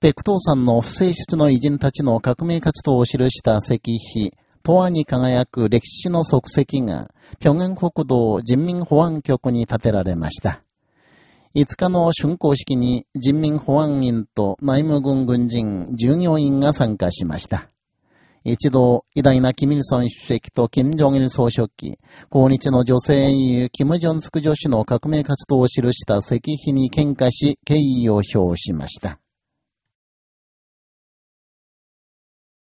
ペクトーさんの不正室の偉人たちの革命活動を記した石碑、東亜に輝く歴史の足跡が、平安国道人民保安局に建てられました。5日の竣工式に人民保安員と内務軍軍人、従業員が参加しました。一度、偉大なキミルソン主席と金正・ジ総書記、後日の女性英雄キム・ジョンスク女子の革命活動を記した石碑に献花し、敬意を表しました。